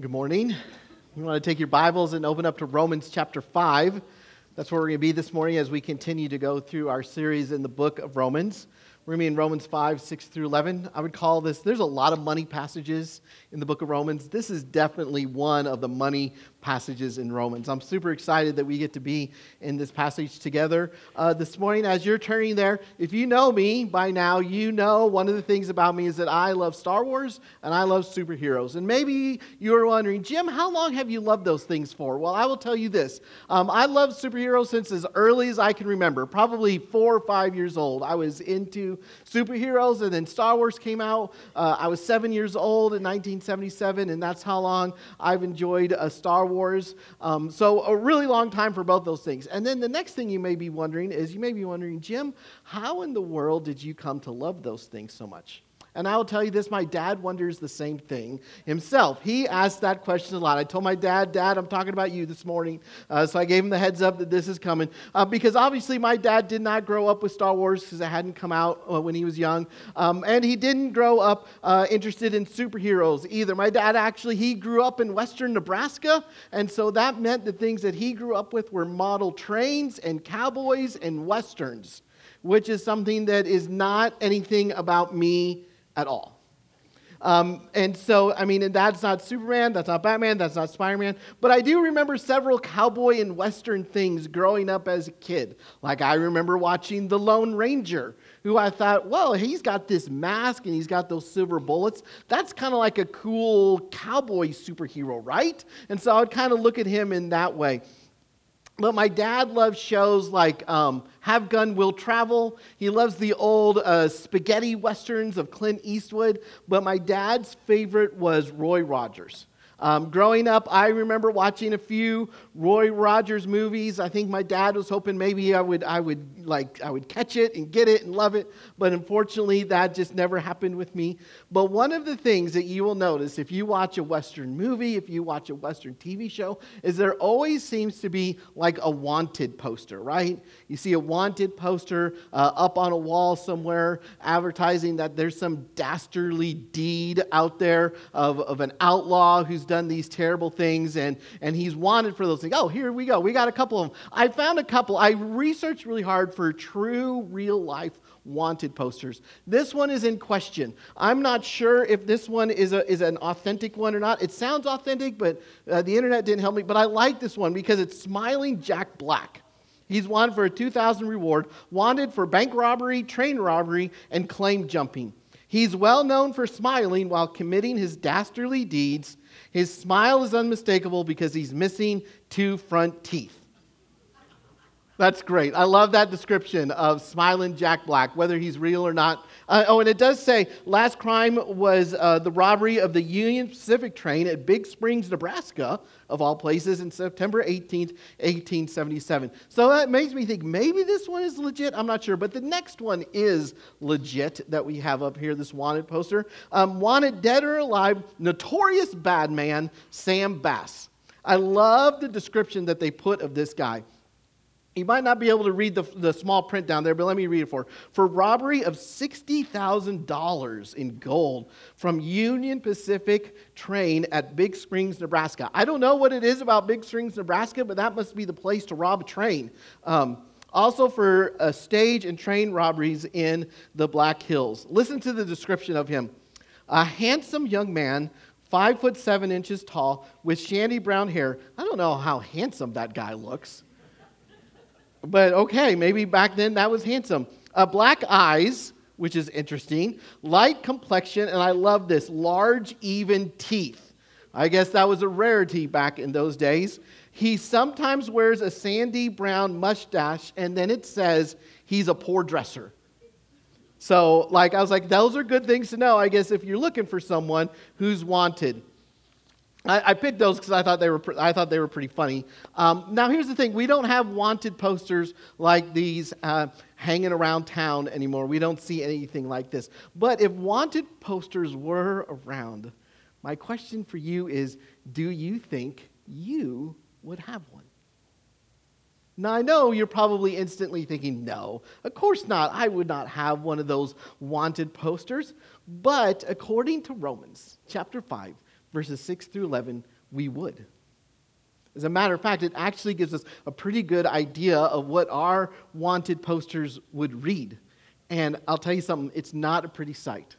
Good morning. You want to take your Bibles and open up to Romans chapter 5. That's where we're going to be this morning as we continue to go through our series in the book of Romans. We're going to be in Romans 5, 6 through 11. I would call this, there's a lot of money passages in the book of Romans. This is definitely one of the money passages in Romans. I'm super excited that we get to be in this passage together uh, this morning. As you're turning there, if you know me by now, you know one of the things about me is that I love Star Wars and I love superheroes. And maybe you're wondering, Jim, how long have you loved those things for? Well, I will tell you this um, I love superheroes since as early as I can remember, probably four or five years old. I was into superheroes, and then Star Wars came out. Uh, I was seven years old in 1977, and that's how long I've enjoyed a Star Wars Wars. Um, so, a really long time for both those things. And then the next thing you may be wondering is you may be wondering, Jim, how in the world did you come to love those things so much? And I will tell you this my dad wonders the same thing himself. He asked that question a lot. I told my dad, Dad, I'm talking about you this morning. Uh, so I gave him the heads up that this is coming. Uh, because obviously, my dad did not grow up with Star Wars because it hadn't come out uh, when he was young. Um, and he didn't grow up uh, interested in superheroes either. My dad actually, he grew up in western Nebraska. And so that meant the things that he grew up with were model trains and cowboys and westerns, which is something that is not anything about me at all. Um, and so, I mean, that's not Superman, that's not Batman, that's not Spider Man, but I do remember several cowboy and Western things growing up as a kid. Like, I remember watching The Lone Ranger, who I thought, well, he's got this mask and he's got those silver bullets. That's kind of like a cool cowboy superhero, right? And so I would kind of look at him in that way. But my dad loves shows like um, Have Gun Will Travel. He loves the old uh, spaghetti westerns of Clint Eastwood. But my dad's favorite was Roy Rogers. Um, growing up, I remember watching a few Roy Rogers movies. I think my dad was hoping maybe I would, I would like, I would catch it and get it and love it, but unfortunately, that just never happened with me. But one of the things that you will notice if you watch a Western movie, if you watch a Western TV show, is there always seems to be like a wanted poster, right? You see a wanted poster uh, up on a wall somewhere advertising that there's some dastardly deed out there of, of an outlaw who's done these terrible things and, and he's wanted for those things. Oh, here we go. We got a couple of them. I found a couple. I researched really hard for true, real life wanted posters. This one is in question. I'm not sure if this one is, a, is an authentic one or not. It sounds authentic, but uh, the internet didn't help me. But I like this one because it's smiling Jack Black. He's wanted for a 2000 reward, wanted for bank robbery, train robbery, and claim jumping. He's well known for smiling while committing his dastardly deeds his smile is unmistakable because he's missing two front teeth. That's great. I love that description of smiling Jack Black, whether he's real or not. Uh, oh, and it does say last crime was uh, the robbery of the Union Pacific train at Big Springs, Nebraska, of all places, in September 18th, 1877. So that makes me think maybe this one is legit. I'm not sure. But the next one is legit that we have up here, this wanted poster. Um, wanted dead or alive, notorious bad man, Sam Bass. I love the description that they put of this guy. You might not be able to read the, the small print down there, but let me read it for. For robbery of $60,000 in gold from Union Pacific train at Big Springs, Nebraska. I don't know what it is about Big Springs, Nebraska, but that must be the place to rob a train. Um, also for a stage and train robberies in the Black Hills. Listen to the description of him. A handsome young man five foot seven inches tall, with shandy brown hair. I don't know how handsome that guy looks. But okay, maybe back then that was handsome. Uh, black eyes, which is interesting. Light complexion, and I love this large, even teeth. I guess that was a rarity back in those days. He sometimes wears a sandy brown mustache, and then it says he's a poor dresser. So, like, I was like, those are good things to know, I guess, if you're looking for someone who's wanted. I, I picked those because I thought they were I thought they were pretty funny. Um, now here's the thing: we don't have wanted posters like these uh, hanging around town anymore. We don't see anything like this. But if wanted posters were around, my question for you is: Do you think you would have one? Now, I know you're probably instantly thinking, no, of course not. I would not have one of those wanted posters. But according to Romans chapter 5, verses 6 through 11, we would. As a matter of fact, it actually gives us a pretty good idea of what our wanted posters would read. And I'll tell you something, it's not a pretty sight.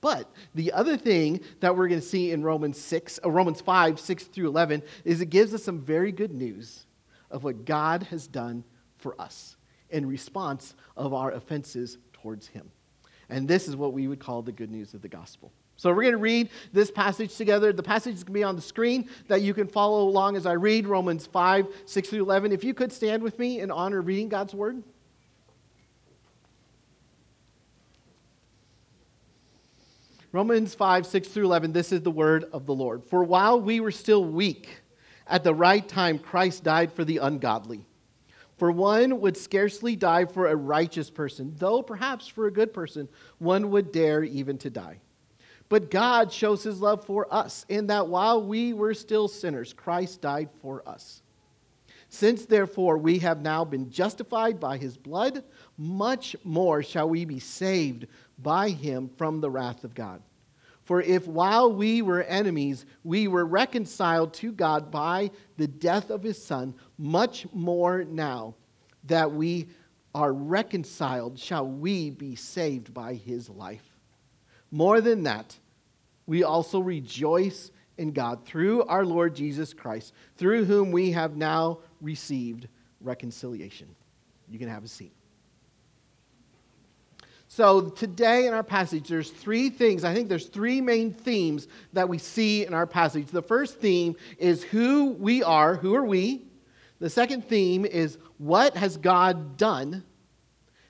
But the other thing that we're going to see in Romans 6, uh, Romans 5, 6 through 11 is it gives us some very good news of what God has done for us in response of our offenses towards him. And this is what we would call the good news of the gospel. So we're going to read this passage together. The passage is going to be on the screen that you can follow along as I read Romans 5, 6 through 11. If you could stand with me in honor of reading God's word. Romans 5, 6 through 11, this is the word of the Lord. For while we were still weak, at the right time Christ died for the ungodly. For one would scarcely die for a righteous person, though perhaps for a good person one would dare even to die. But God shows his love for us in that while we were still sinners, Christ died for us. Since therefore we have now been justified by his blood, much more shall we be saved by him from the wrath of God. For if while we were enemies, we were reconciled to God by the death of his Son, much more now that we are reconciled, shall we be saved by his life. More than that, we also rejoice in God through our Lord Jesus Christ, through whom we have now received reconciliation. You can have a seat. So, today in our passage, there's three things. I think there's three main themes that we see in our passage. The first theme is who we are. Who are we? The second theme is what has God done?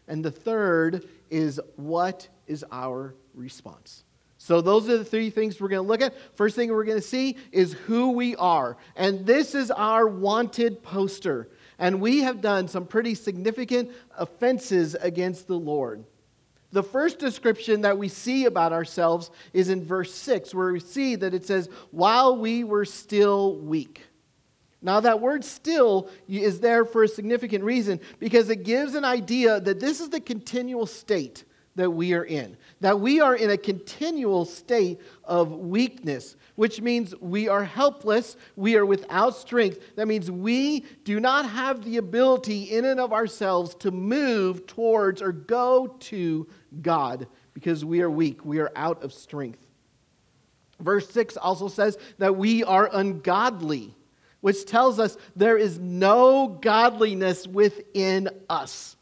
And the third is what is our response? So, those are the three things we're going to look at. First thing we're going to see is who we are. And this is our wanted poster. And we have done some pretty significant offenses against the Lord. The first description that we see about ourselves is in verse 6, where we see that it says, while we were still weak. Now, that word still is there for a significant reason because it gives an idea that this is the continual state that we are in. That we are in a continual state of weakness, which means we are helpless, we are without strength. That means we do not have the ability in and of ourselves to move towards or go to God because we are weak, we are out of strength. Verse 6 also says that we are ungodly, which tells us there is no godliness within us.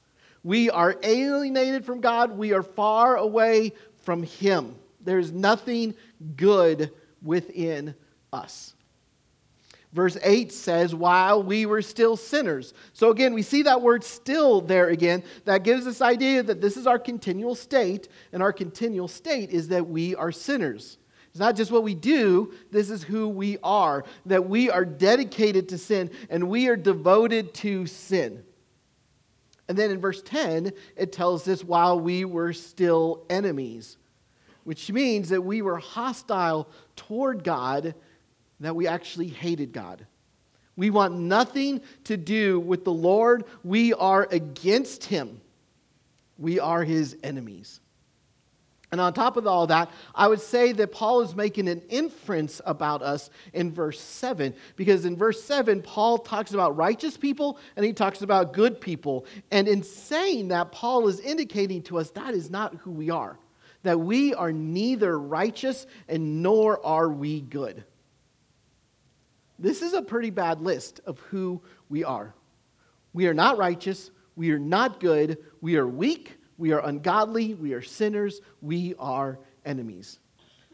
We are alienated from God. We are far away from Him. There's nothing good within us. Verse 8 says, while we were still sinners. So again, we see that word still there again. That gives us idea that this is our continual state, and our continual state is that we are sinners. It's not just what we do, this is who we are. That we are dedicated to sin, and we are devoted to sin. And then in verse 10, it tells us while we were still enemies, which means that we were hostile toward God, that we actually hated God. We want nothing to do with the Lord. We are against him. We are his enemies. And on top of all that, I would say that Paul is making an inference about us in verse 7. Because in verse 7, Paul talks about righteous people and he talks about good people. And in saying that, Paul is indicating to us that is not who we are. That we are neither righteous and nor are we good. This is a pretty bad list of who we are. We are not righteous. We are not good. We are weak we are ungodly, we are sinners, we are enemies.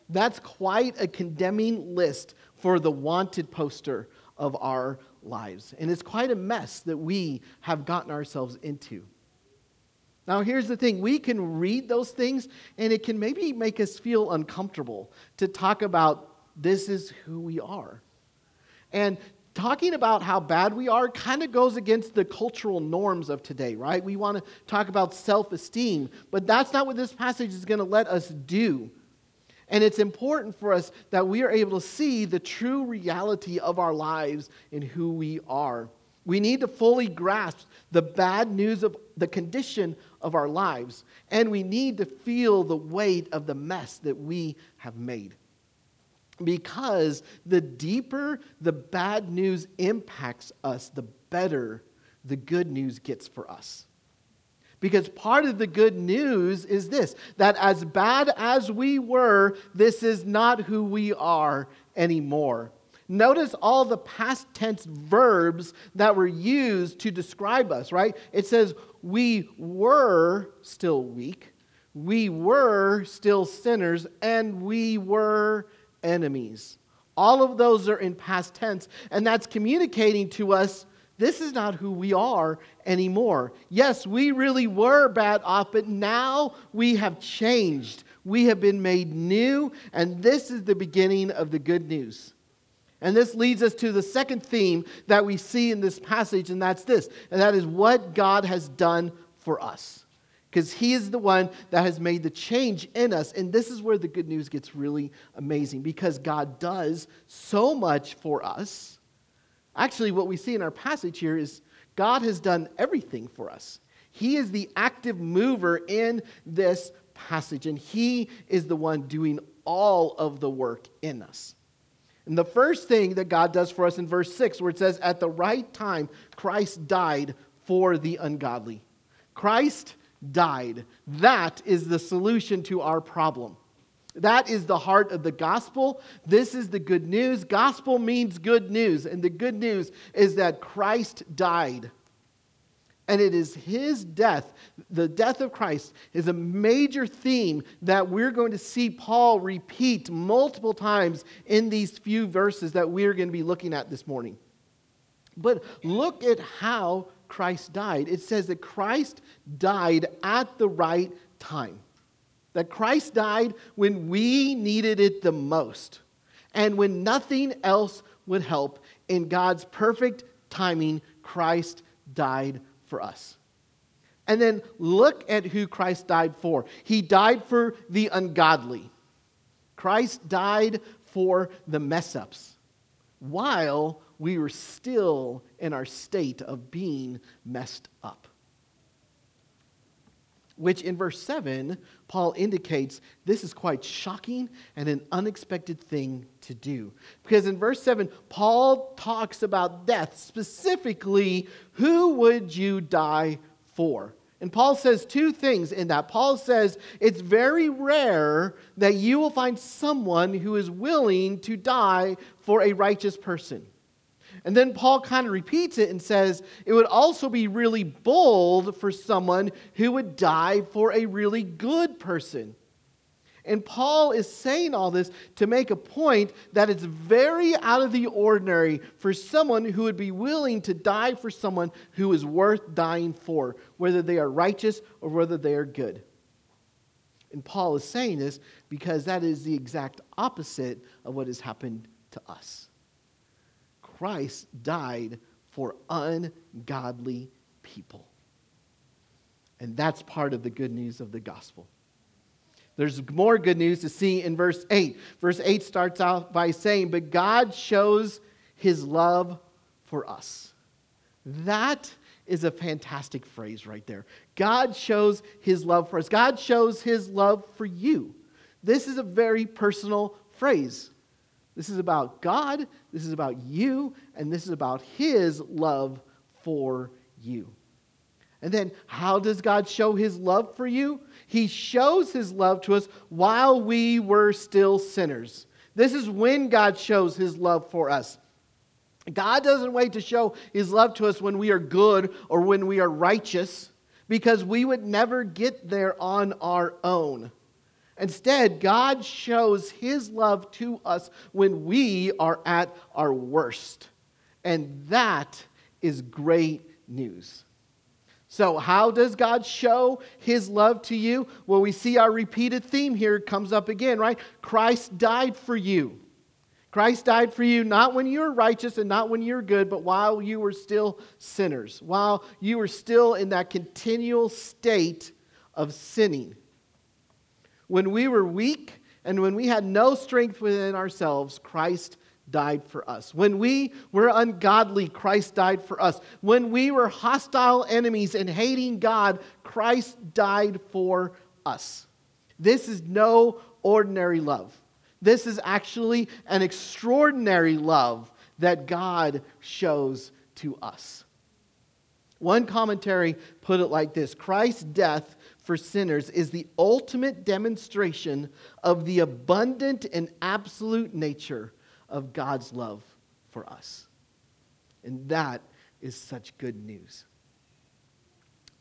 That's quite a condemning list for the wanted poster of our lives. And it's quite a mess that we have gotten ourselves into. Now, here's the thing we can read those things, and it can maybe make us feel uncomfortable to talk about this is who we are. And talking about how bad we are kind of goes against the cultural norms of today, right? We want to talk about self esteem, but that's not what this passage is going to let us do. And it's important for us that we are able to see the true reality of our lives and who we are. We need to fully grasp the bad news of the condition of our lives, and we need to feel the weight of the mess that we have made. Because the deeper the bad news impacts us, the better the good news gets for us. Because part of the good news is this that as bad as we were, this is not who we are anymore. Notice all the past tense verbs that were used to describe us, right? It says, We were still weak, we were still sinners, and we were enemies. All of those are in past tense, and that's communicating to us this is not who we are anymore. Yes, we really were bad off, but now we have changed. We have been made new, and this is the beginning of the good news. And this leads us to the second theme that we see in this passage, and that's this, and that is what God has done for us. Because He is the one that has made the change in us. And this is where the good news gets really amazing, because God does so much for us Actually, what we see in our passage here is God has done everything for us. He is the active mover in this passage, and He is the one doing all of the work in us. And the first thing that God does for us in verse 6, where it says, At the right time, Christ died for the ungodly. Christ died. That is the solution to our problem. That is the heart of the gospel. This is the good news. Gospel means good news. And the good news is that Christ died. And it is his death, the death of Christ, is a major theme that we're going to see Paul repeat multiple times in these few verses that we're going to be looking at this morning. But look at how Christ died. It says that Christ died at the right time. That Christ died when we needed it the most and when nothing else would help. In God's perfect timing, Christ died for us. And then look at who Christ died for. He died for the ungodly. Christ died for the mess ups while we were still in our state of being messed up which in verse 7, Paul indicates this is quite shocking and an unexpected thing to do. Because in verse 7, Paul talks about death, specifically, who would you die for? And Paul says two things in that. Paul says it's very rare that you will find someone who is willing to die for a righteous person. And then Paul kind of repeats it and says it would also be really bold for someone who would die for a really good person. And Paul is saying all this to make a point that it's very out of the ordinary for someone who would be willing to die for someone who is worth dying for, whether they are righteous or whether they are good. And Paul is saying this because that is the exact opposite of what has happened to us. Christ died for ungodly people. And that's part of the good news of the gospel. There's more good news to see in verse 8. Verse 8 starts out by saying, But God shows his love for us. That is a fantastic phrase right there. God shows his love for us. God shows his love for you. This is a very personal phrase. This is about God, this is about you, and this is about His love for you. And then, how does God show His love for you? He shows His love to us while we were still sinners. This is when God shows His love for us. God doesn't wait to show His love to us when we are good or when we are righteous, because we would never get there on our own. Instead, God shows his love to us when we are at our worst. And that is great news. So, how does God show his love to you? Well, we see our repeated theme here comes up again, right? Christ died for you. Christ died for you not when you were righteous and not when you were good, but while you were still sinners, while you were still in that continual state of sinning. When we were weak and when we had no strength within ourselves, Christ died for us. When we were ungodly, Christ died for us. When we were hostile enemies and hating God, Christ died for us. This is no ordinary love. This is actually an extraordinary love that God shows to us. One commentary put it like this Christ's death for sinners is the ultimate demonstration of the abundant and absolute nature of God's love for us. And that is such good news.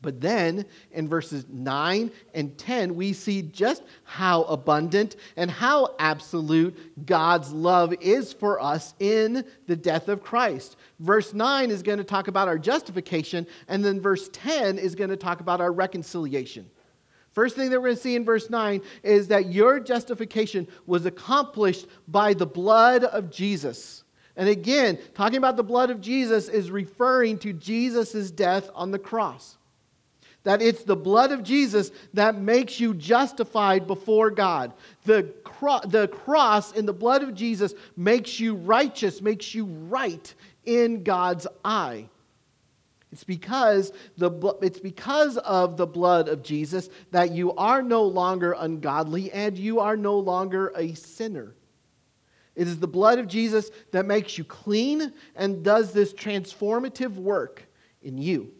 But then in verses 9 and 10, we see just how abundant and how absolute God's love is for us in the death of Christ. Verse 9 is going to talk about our justification, and then verse 10 is going to talk about our reconciliation. First thing that we're going to see in verse 9 is that your justification was accomplished by the blood of Jesus. And again, talking about the blood of Jesus is referring to Jesus' death on the cross. That it's the blood of Jesus that makes you justified before God. The, cro- the cross in the blood of Jesus makes you righteous, makes you right in God's eye. It's because, the, it's because of the blood of Jesus that you are no longer ungodly and you are no longer a sinner. It is the blood of Jesus that makes you clean and does this transformative work in you.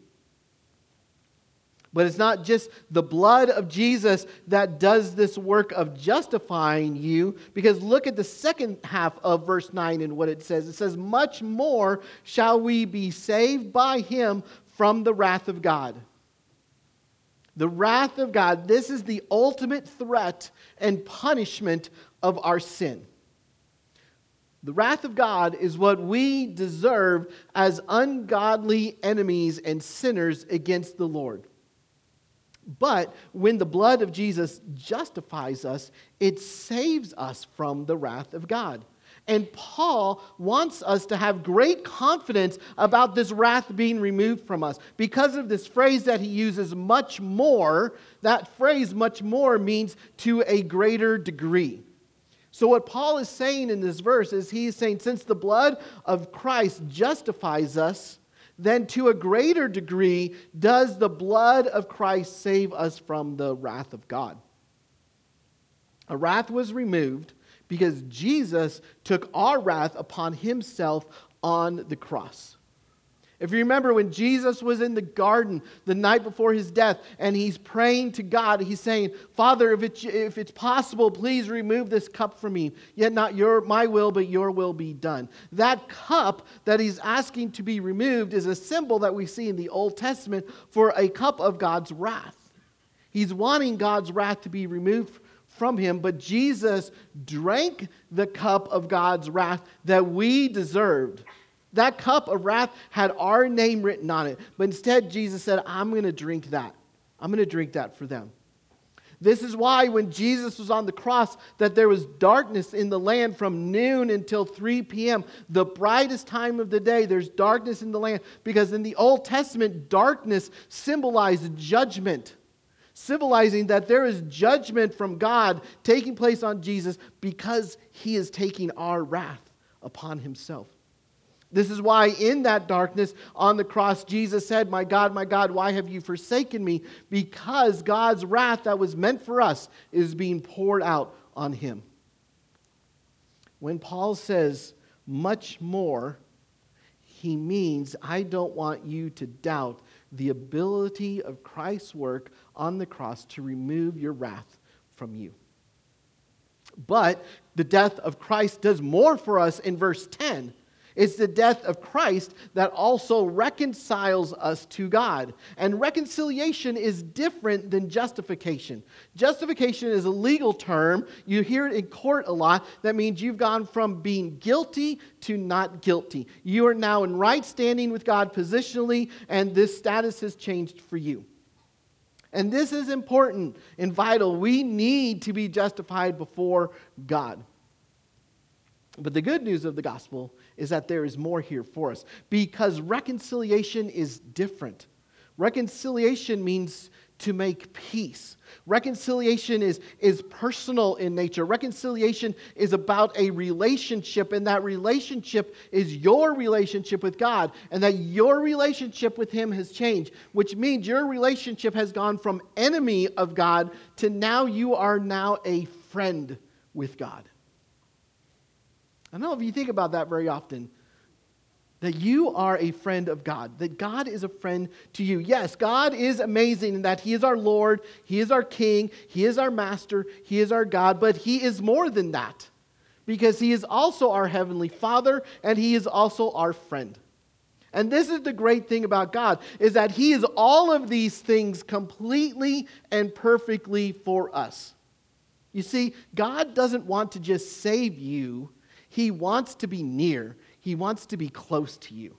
But it's not just the blood of Jesus that does this work of justifying you, because look at the second half of verse 9 and what it says. It says, Much more shall we be saved by him from the wrath of God. The wrath of God, this is the ultimate threat and punishment of our sin. The wrath of God is what we deserve as ungodly enemies and sinners against the Lord. But when the blood of Jesus justifies us, it saves us from the wrath of God. And Paul wants us to have great confidence about this wrath being removed from us. Because of this phrase that he uses, much more, that phrase, much more, means to a greater degree. So, what Paul is saying in this verse is he's saying, since the blood of Christ justifies us, then to a greater degree does the blood of Christ save us from the wrath of God. A wrath was removed because Jesus took our wrath upon himself on the cross. If you remember when Jesus was in the garden the night before his death and he's praying to God, he's saying, Father, if it's, if it's possible, please remove this cup from me. Yet not your, my will, but your will be done. That cup that he's asking to be removed is a symbol that we see in the Old Testament for a cup of God's wrath. He's wanting God's wrath to be removed from him, but Jesus drank the cup of God's wrath that we deserved. That cup of wrath had our name written on it. But instead, Jesus said, I'm going to drink that. I'm going to drink that for them. This is why when Jesus was on the cross that there was darkness in the land from noon until 3 p.m. The brightest time of the day there's darkness in the land because in the Old Testament darkness symbolized judgment. Symbolizing that there is judgment from God taking place on Jesus because he is taking our wrath upon himself. This is why, in that darkness on the cross, Jesus said, My God, my God, why have you forsaken me? Because God's wrath that was meant for us is being poured out on him. When Paul says, much more, he means, I don't want you to doubt the ability of Christ's work on the cross to remove your wrath from you. But the death of Christ does more for us in verse 10 it's the death of Christ that also reconciles us to God. And reconciliation is different than justification. Justification is a legal term. You hear it in court a lot. That means you've gone from being guilty to not guilty. You are now in right standing with God positionally, and this status has changed for you. And this is important and vital. We need to be justified before God. But the good news of the gospel is that there is more here for us because reconciliation is different. Reconciliation means to make peace. Reconciliation is, is personal in nature. Reconciliation is about a relationship, and that relationship is your relationship with God, and that your relationship with Him has changed, which means your relationship has gone from enemy of God to now you are now a friend with God. I don't know if you think about that very often. That you are a friend of God, that God is a friend to you. Yes, God is amazing in that He is our Lord, He is our King, He is our Master, He is our God, but He is more than that because He is also our Heavenly Father and He is also our friend. And this is the great thing about God is that he is all of these things completely and perfectly for us. You see, God doesn't want to just save you. He wants to be near. He wants to be close to you.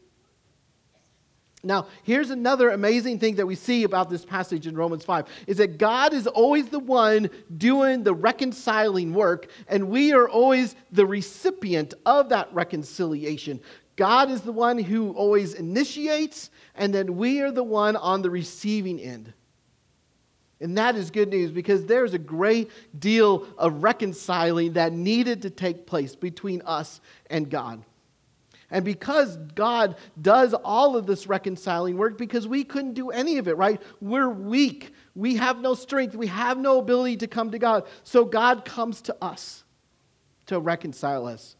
Now, here's another amazing thing that we see about this passage in Romans 5 is that God is always the one doing the reconciling work, and we are always the recipient of that reconciliation. God is the one who always initiates, and then we are the one on the receiving end. And that is good news because there's a great deal of reconciling that needed to take place between us and God. And because God does all of this reconciling work, because we couldn't do any of it, right? We're weak. We have no strength. We have no ability to come to God. So God comes to us to reconcile us.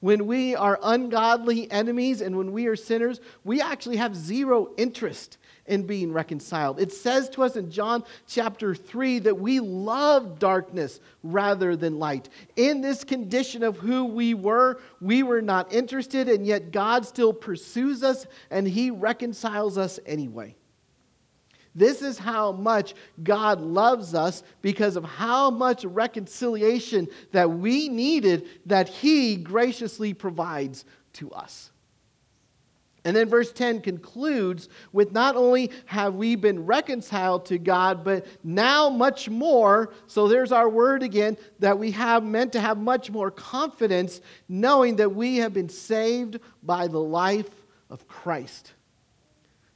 When we are ungodly enemies and when we are sinners, we actually have zero interest in being reconciled. It says to us in John chapter 3 that we love darkness rather than light. In this condition of who we were, we were not interested, and yet God still pursues us and He reconciles us anyway. This is how much God loves us because of how much reconciliation that we needed that He graciously provides to us. And then verse 10 concludes with not only have we been reconciled to God, but now much more. So there's our word again that we have meant to have much more confidence, knowing that we have been saved by the life of Christ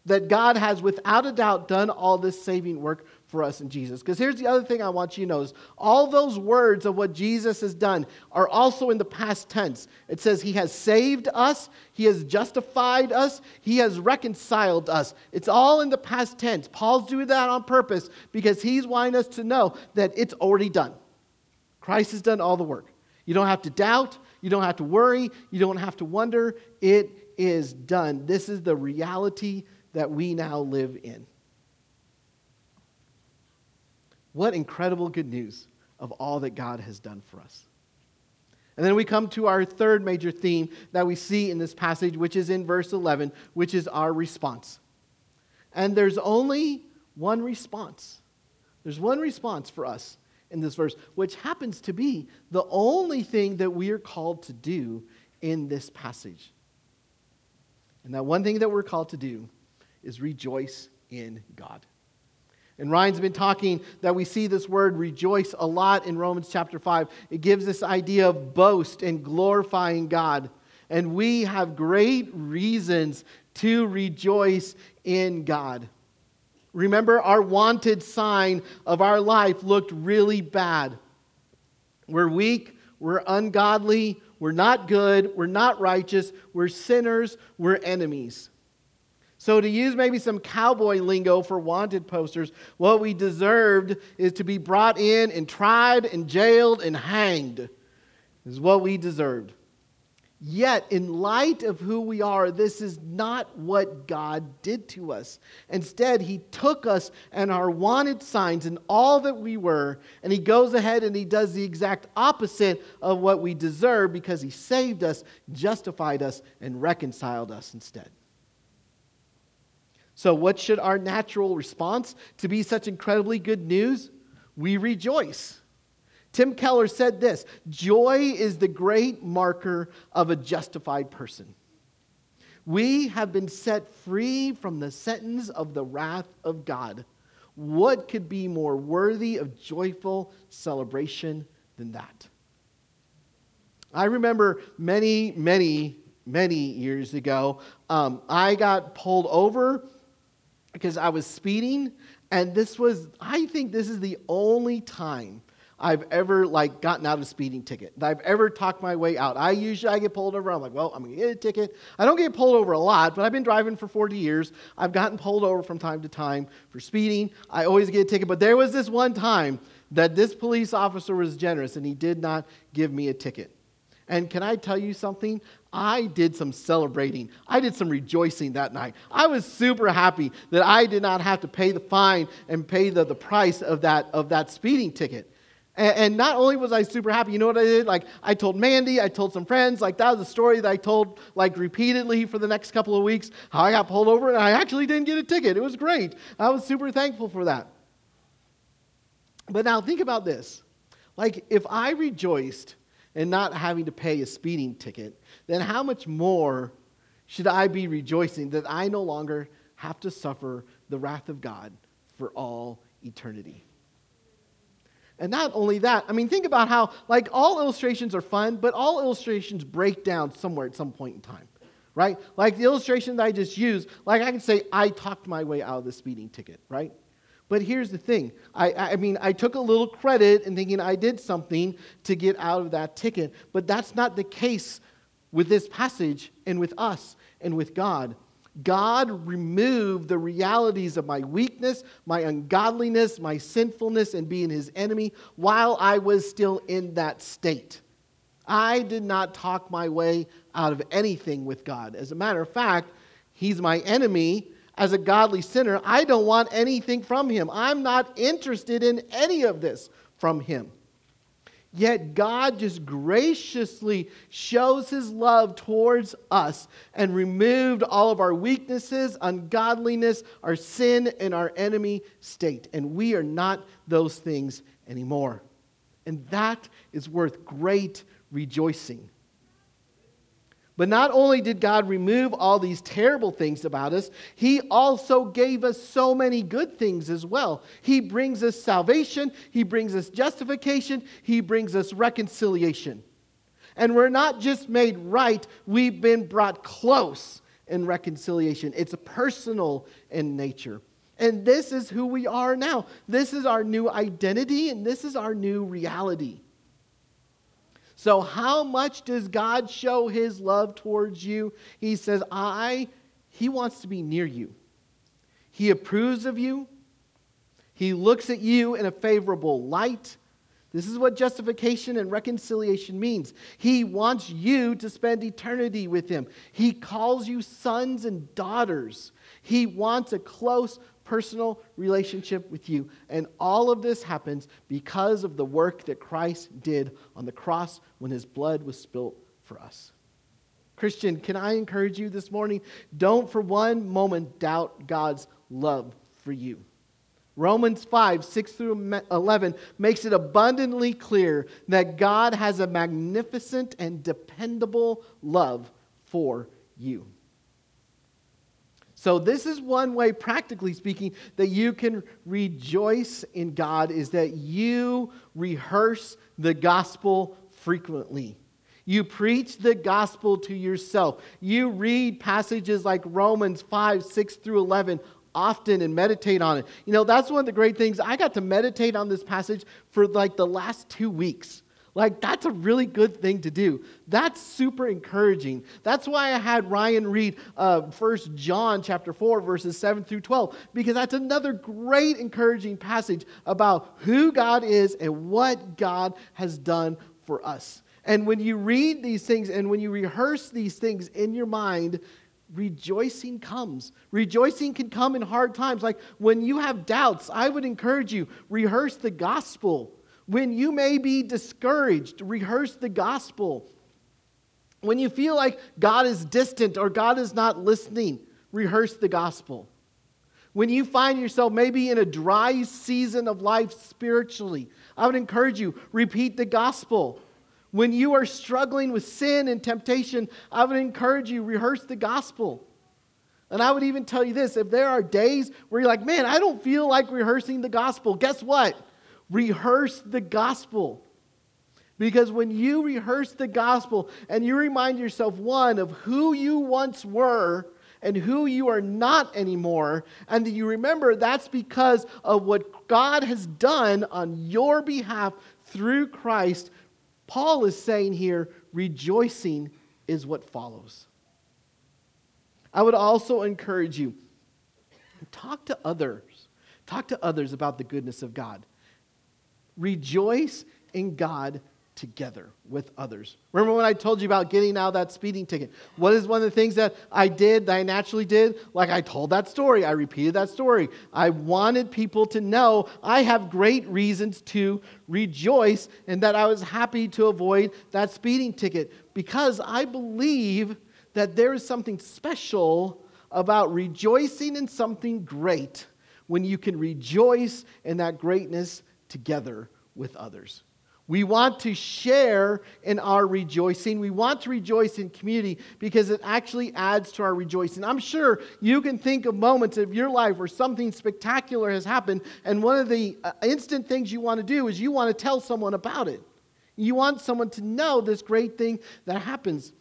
that God has without a doubt done all this saving work for us in Jesus. Because here's the other thing I want you to know is all those words of what Jesus has done are also in the past tense. It says he has saved us, he has justified us, he has reconciled us. It's all in the past tense. Paul's doing that on purpose because he's wanting us to know that it's already done. Christ has done all the work. You don't have to doubt, you don't have to worry, you don't have to wonder. It is done. This is the reality that we now live in. What incredible good news of all that God has done for us. And then we come to our third major theme that we see in this passage, which is in verse 11, which is our response. And there's only one response. There's one response for us in this verse, which happens to be the only thing that we are called to do in this passage. And that one thing that we're called to do is rejoice in God. And Ryan's been talking that we see this word rejoice a lot in Romans chapter 5. It gives this idea of boast and glorifying God. And we have great reasons to rejoice in God. Remember, our wanted sign of our life looked really bad. We're weak, we're ungodly, we're not good, we're not righteous, we're sinners, we're enemies. So, to use maybe some cowboy lingo for wanted posters, what we deserved is to be brought in and tried and jailed and hanged, is what we deserved. Yet, in light of who we are, this is not what God did to us. Instead, He took us and our wanted signs and all that we were, and He goes ahead and He does the exact opposite of what we deserve because He saved us, justified us, and reconciled us instead. So, what should our natural response to be such incredibly good news? We rejoice. Tim Keller said this Joy is the great marker of a justified person. We have been set free from the sentence of the wrath of God. What could be more worthy of joyful celebration than that? I remember many, many, many years ago, um, I got pulled over because I was speeding, and this was, I think this is the only time I've ever like gotten out of a speeding ticket. I've ever talked my way out. I usually I get pulled over. I'm like, well, I'm gonna get a ticket. I don't get pulled over a lot, but I've been driving for 40 years. I've gotten pulled over from time to time for speeding. I always get a ticket, but there was this one time that this police officer was generous and he did not give me a ticket. And can I tell you something? I did some celebrating. I did some rejoicing that night. I was super happy that I did not have to pay the fine and pay the, the price of that, of that speeding ticket. And, and not only was I super happy, you know what I did? Like, I told Mandy, I told some friends, like, that was a story that I told, like, repeatedly for the next couple of weeks, how I got pulled over and I actually didn't get a ticket. It was great. I was super thankful for that. But now think about this. Like, if I rejoiced in not having to pay a speeding ticket, then how much more should I be rejoicing that I no longer have to suffer the wrath of God for all eternity? And not only that, I mean, think about how, like, all illustrations are fun, but all illustrations break down somewhere at some point in time, right? Like the illustration that I just used, like, I can say, I talked my way out of the speeding ticket, right? But here's the thing I, I mean, I took a little credit in thinking I did something to get out of that ticket, but that's not the case with this passage and with us and with God. God removed the realities of my weakness, my ungodliness, my sinfulness, and being his enemy while I was still in that state. I did not talk my way out of anything with God. As a matter of fact, he's my enemy. As a godly sinner, I don't want anything from him. I'm not interested in any of this from him. Yet God just graciously shows his love towards us and removed all of our weaknesses, ungodliness, our sin, and our enemy state. And we are not those things anymore. And that is worth great rejoicing. But not only did God remove all these terrible things about us, He also gave us so many good things as well. He brings us salvation, He brings us justification, He brings us reconciliation. And we're not just made right, we've been brought close in reconciliation. It's personal in nature. And this is who we are now. This is our new identity, and this is our new reality. So, how much does God show his love towards you? He says, I, he wants to be near you. He approves of you. He looks at you in a favorable light. This is what justification and reconciliation means. He wants you to spend eternity with Him. He calls you sons and daughters. He wants a close personal relationship with you. And all of this happens because of the work that Christ did on the cross when his blood was spilt for us. Christian, can I encourage you this morning? Don't for one moment doubt God's love for you. Romans 5, 6 through 11 makes it abundantly clear that God has a magnificent and dependable love for you. So, this is one way, practically speaking, that you can rejoice in God is that you rehearse the gospel frequently. You preach the gospel to yourself. You read passages like Romans 5, 6 through 11 often and meditate on it. You know, that's one of the great things. I got to meditate on this passage for like the last two weeks. Like, that's a really good thing to do. That's super encouraging. That's why I had Ryan read uh, 1 John chapter 4, verses 7 through 12, because that's another great encouraging passage about who God is and what God has done for us. And when you read these things and when you rehearse these things in your mind, rejoicing comes. Rejoicing can come in hard times. Like when you have doubts, I would encourage you, rehearse the gospel when you may be discouraged, rehearse the gospel. When you feel like God is distant or God is not listening, rehearse the gospel. When you find yourself maybe in a dry season of life spiritually, I would encourage you, repeat the gospel. When you are struggling with sin and temptation, I would encourage you, rehearse the gospel. And I would even tell you this if there are days where you're like, man, I don't feel like rehearsing the gospel, guess what? Rehearse the gospel. Because when you rehearse the gospel and you remind yourself, one, of who you once were and who you are not anymore, and you remember that's because of what God has done on your behalf through Christ, Paul is saying here, rejoicing is what follows. I would also encourage you talk to others. Talk to others about the goodness of God. Rejoice in God together with others. Remember when I told you about getting out that speeding ticket? What is one of the things that I did that I naturally did? Like I told that story, I repeated that story. I wanted people to know I have great reasons to rejoice and that I was happy to avoid that speeding ticket because I believe that there is something special about rejoicing in something great when you can rejoice in that greatness together with others. We want to share in our rejoicing. We want to rejoice in community because it actually adds to our rejoicing. I'm sure you can think of moments of your life where something spectacular has happened, and one of the uh, instant things you want to do is you want to tell someone about it. You want someone to know this great thing that happens.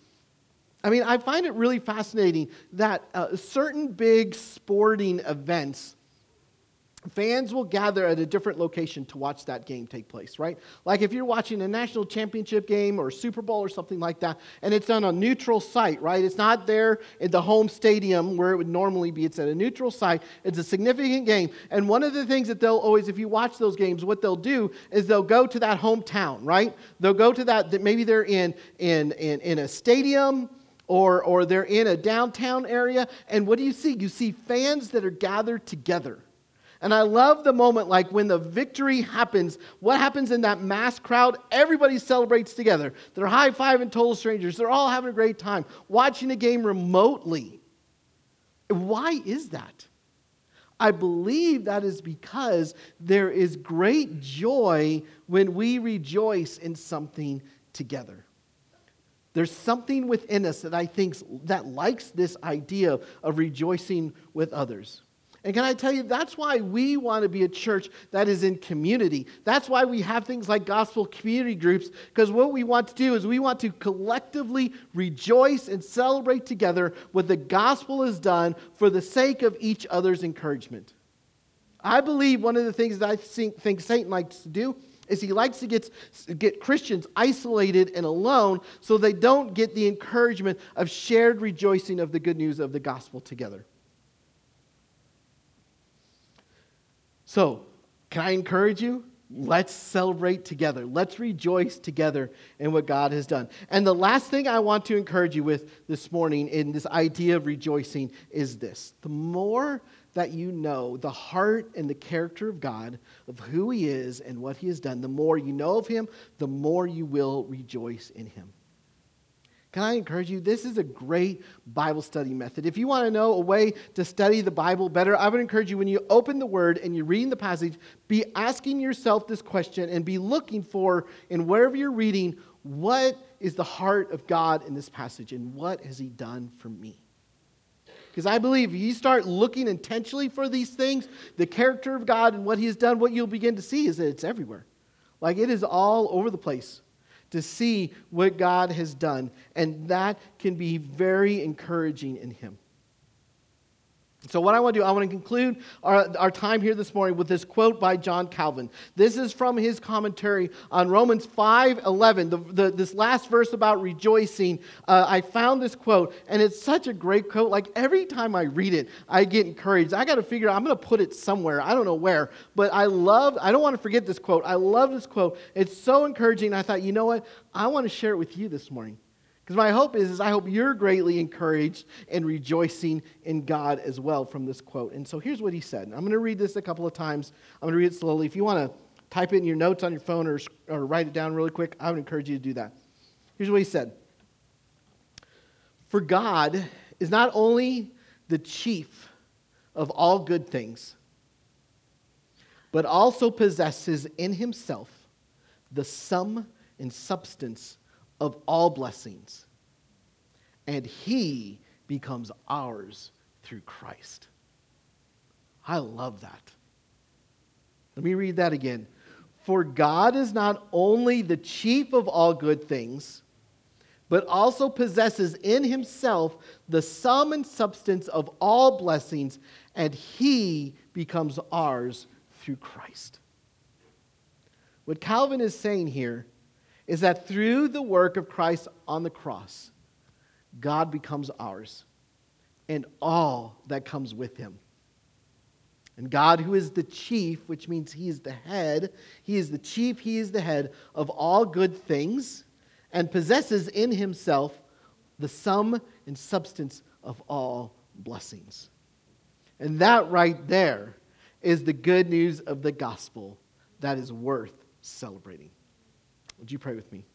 I mean, I find it really fascinating that uh, certain big sporting events fans will gather at a different location to watch that game take place, right? Like if you're watching a national championship game or Super Bowl or something like that, and it's on a neutral site, right? It's not there at the home stadium where it would normally be. It's at a neutral site. It's a significant game. And one of the things that they'll always, if you watch those games, what they'll do is they'll go to that hometown, right? They'll go to that, that maybe they're in, in, in, in a stadium or, or they're in a downtown area. And what do you see? You see fans that are gathered together and I love the moment like when the victory happens, what happens in that mass crowd? Everybody celebrates together. They're high fiving total strangers. They're all having a great time watching a game remotely. Why is that? I believe that is because there is great joy when we rejoice in something together. There's something within us that I think that likes this idea of rejoicing with others. And can I tell you, that's why we want to be a church that is in community. That's why we have things like gospel community groups, because what we want to do is we want to collectively rejoice and celebrate together what the gospel has done for the sake of each other's encouragement. I believe one of the things that I think, think Satan likes to do is he likes to get, get Christians isolated and alone so they don't get the encouragement of shared rejoicing of the good news of the gospel together. So, can I encourage you? Let's celebrate together. Let's rejoice together in what God has done. And the last thing I want to encourage you with this morning in this idea of rejoicing is this the more that you know the heart and the character of God, of who He is and what He has done, the more you know of Him, the more you will rejoice in Him. Can I encourage you? This is a great Bible study method. If you want to know a way to study the Bible better, I would encourage you when you open the Word and you're reading the passage, be asking yourself this question and be looking for, in wherever you're reading, what is the heart of God in this passage and what has He done for me? Because I believe if you start looking intentionally for these things, the character of God and what He has done, what you'll begin to see is that it's everywhere. Like it is all over the place to see what God has done. And that can be very encouraging in Him. So, what I want to do, I want to conclude our, our time here this morning with this quote by John Calvin. This is from his commentary on Romans 5 11, the, the, this last verse about rejoicing. Uh, I found this quote, and it's such a great quote. Like every time I read it, I get encouraged. I got to figure out, I'm going to put it somewhere. I don't know where, but I love, I don't want to forget this quote. I love this quote. It's so encouraging. I thought, you know what? I want to share it with you this morning. Because my hope is, is I hope you're greatly encouraged and rejoicing in God as well from this quote. And so here's what he said. I'm going to read this a couple of times. I'm going to read it slowly. If you want to type it in your notes on your phone or, or write it down really quick, I would encourage you to do that. Here's what he said For God is not only the chief of all good things, but also possesses in himself the sum and substance of all blessings, and he becomes ours through Christ. I love that. Let me read that again. For God is not only the chief of all good things, but also possesses in himself the sum and substance of all blessings, and he becomes ours through Christ. What Calvin is saying here is that through the work of Christ on the cross, God becomes ours and all that comes with him. And God, who is the chief, which means he is the head, he is the chief, he is the head of all good things, and possesses in himself the sum and substance of all blessings. And that right there is the good news of the gospel that is worth celebrating. Would you pray with me?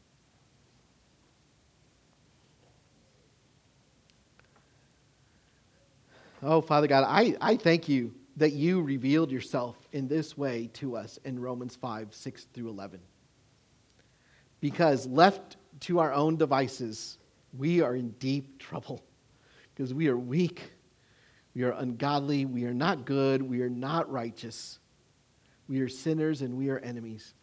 Oh, Father God, I, I thank you that you revealed yourself in this way to us in Romans 5 6 through 11. Because left to our own devices, we are in deep trouble because we are weak, we are ungodly, we are not good, we are not righteous, we are sinners, and we are enemies.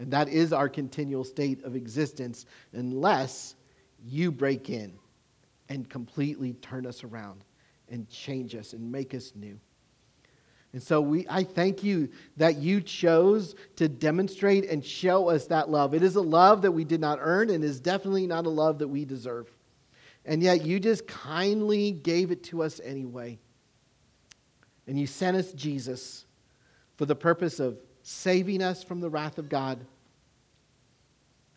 And that is our continual state of existence unless you break in and completely turn us around and change us and make us new. And so we, I thank you that you chose to demonstrate and show us that love. It is a love that we did not earn and is definitely not a love that we deserve. And yet you just kindly gave it to us anyway. And you sent us Jesus for the purpose of saving us from the wrath of God,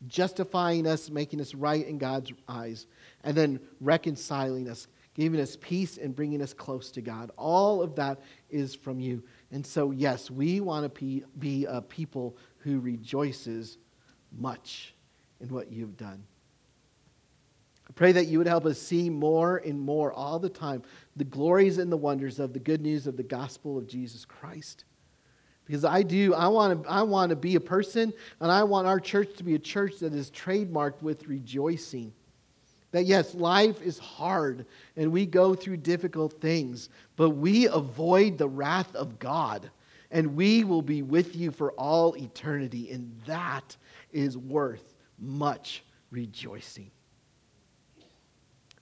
justifying us, making us right in God's eyes, and then reconciling us giving us peace and bringing us close to God. All of that is from you. And so, yes, we want to be a people who rejoices much in what you've done. I pray that you would help us see more and more all the time the glories and the wonders of the good news of the gospel of Jesus Christ. Because I do, I want to, I want to be a person, and I want our church to be a church that is trademarked with rejoicing. That yes, life is hard and we go through difficult things, but we avoid the wrath of God and we will be with you for all eternity. And that is worth much rejoicing.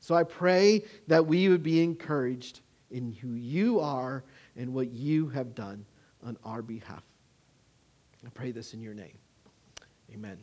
So I pray that we would be encouraged in who you are and what you have done on our behalf. I pray this in your name. Amen.